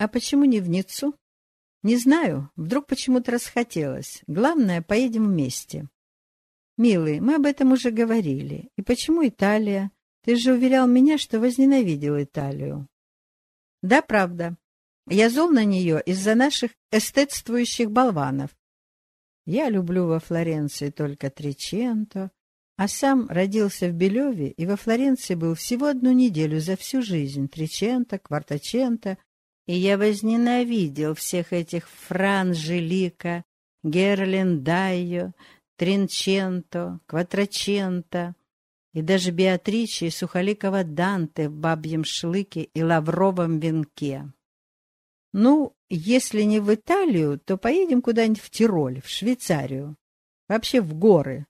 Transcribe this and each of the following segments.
А почему не в Ниццу? Не знаю, вдруг почему-то расхотелось. Главное, поедем вместе. Милый, мы об этом уже говорили. И почему Италия? Ты же уверял меня, что возненавидел Италию. Да, правда. Я зол на нее из-за наших эстетствующих болванов. Я люблю во Флоренции только Триченто, а сам родился в Белеве и во Флоренции был всего одну неделю за всю жизнь. Триченто, Квартаченто. И я возненавидел всех этих Франжелика, Герлин Дайо, Тринченто, Кватраченто и даже Беатричи и Сухоликова Данте в бабьем шлыке и лавровом венке. Ну, если не в Италию, то поедем куда-нибудь в Тироль, в Швейцарию, вообще в горы,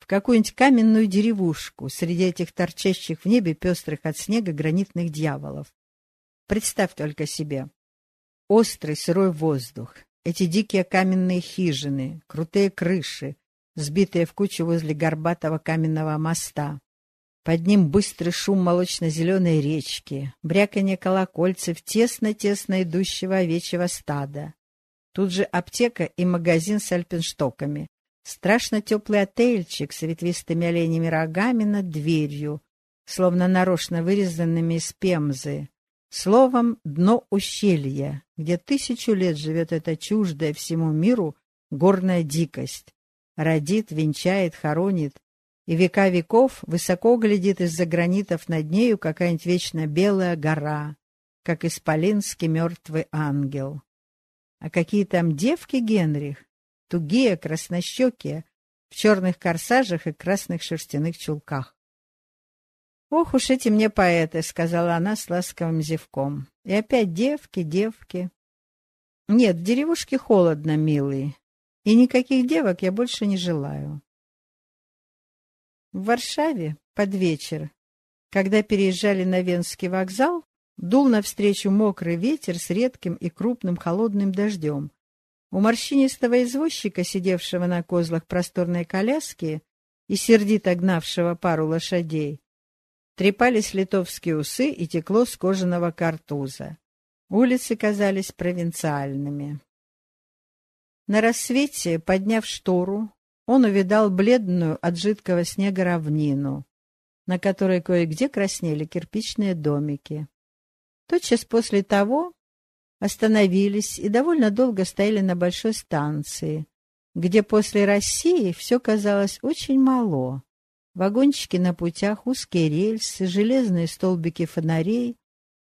в какую-нибудь каменную деревушку среди этих торчащих в небе пестрых от снега гранитных дьяволов. Представь только себе. Острый сырой воздух, эти дикие каменные хижины, крутые крыши, сбитые в кучу возле горбатого каменного моста. Под ним быстрый шум молочно-зеленой речки, бряканье колокольцев тесно-тесно идущего овечьего стада. Тут же аптека и магазин с альпинштоками. Страшно теплый отельчик с ветвистыми оленями рогами над дверью, словно нарочно вырезанными из пемзы. Словом, дно ущелья, где тысячу лет живет эта чуждая всему миру горная дикость родит, венчает, хоронит, и века веков высоко глядит из-за гранитов над нею какая-нибудь вечно белая гора, как исполинский мертвый ангел. А какие там девки, Генрих, тугие, краснощекие, в черных корсажах и красных шерстяных чулках. «Ох уж эти мне поэты!» — сказала она с ласковым зевком. «И опять девки, девки!» «Нет, в деревушке холодно, милый. И никаких девок я больше не желаю. В Варшаве под вечер, когда переезжали на Венский вокзал, дул навстречу мокрый ветер с редким и крупным холодным дождем. У морщинистого извозчика, сидевшего на козлах просторной коляски и сердито гнавшего пару лошадей, трепались литовские усы и текло с кожаного картуза. Улицы казались провинциальными. На рассвете, подняв штору, он увидал бледную от жидкого снега равнину, на которой кое-где краснели кирпичные домики. Тотчас после того остановились и довольно долго стояли на большой станции, где после России все казалось очень мало. Вагончики на путях, узкие рельсы, железные столбики фонарей,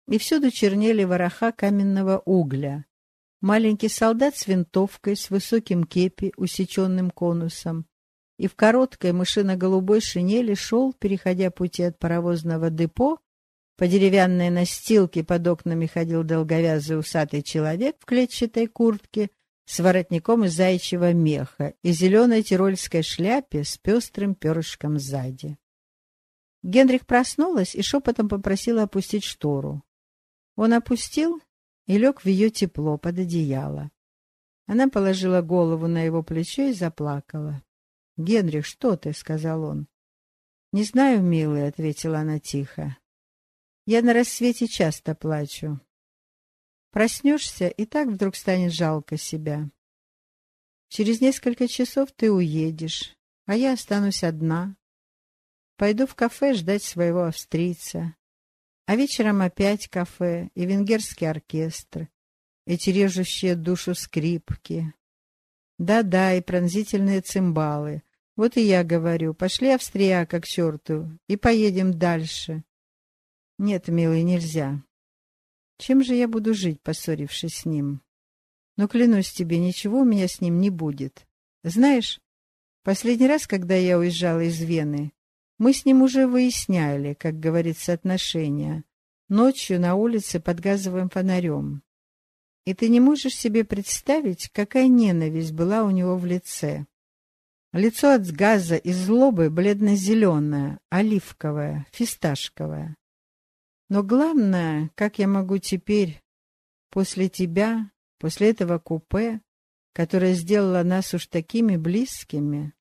и всюду чернели вороха каменного угля, маленький солдат с винтовкой, с высоким кепи, усеченным конусом, и в короткой мышино-голубой шинели шел, переходя пути от паровозного депо, по деревянной настилке под окнами ходил долговязый усатый человек в клетчатой куртке с воротником из зайчьего меха и зеленой тирольской шляпе с пестрым перышком сзади. Генрих проснулась и шепотом попросила опустить штору. Он опустил и лег в ее тепло под одеяло. Она положила голову на его плечо и заплакала. — Генрих, что ты? — сказал он. — Не знаю, милый, — ответила она тихо. — Я на рассвете часто плачу. Проснешься, и так вдруг станет жалко себя. Через несколько часов ты уедешь, а я останусь одна. Пойду в кафе ждать своего австрийца. А вечером опять кафе и венгерский оркестр, эти режущие душу скрипки. Да-да, и пронзительные цимбалы. Вот и я говорю, пошли австрияка к черту и поедем дальше. Нет, милый, нельзя. Чем же я буду жить, поссорившись с ним? Но клянусь тебе, ничего у меня с ним не будет. Знаешь, последний раз, когда я уезжала из Вены, мы с ним уже выясняли, как говорится, отношения. Ночью на улице под газовым фонарем. И ты не можешь себе представить, какая ненависть была у него в лице. Лицо от газа и злобы бледно-зеленое, оливковое, фисташковое. Но главное, как я могу теперь, после тебя, после этого купе, которое сделало нас уж такими близкими.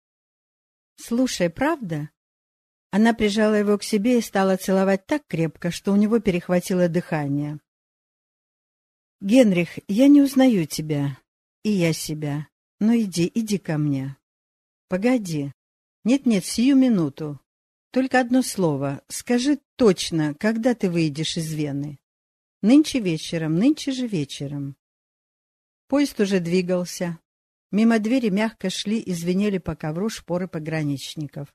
Слушай, правда? Она прижала его к себе и стала целовать так крепко, что у него перехватило дыхание. Генрих, я не узнаю тебя. И я себя. Но иди, иди ко мне. Погоди. Нет-нет, сию минуту. Только одно слово. Скажи точно, когда ты выйдешь из Вены. Нынче вечером, нынче же вечером. Поезд уже двигался. Мимо двери мягко шли и звенели по ковру шпоры пограничников.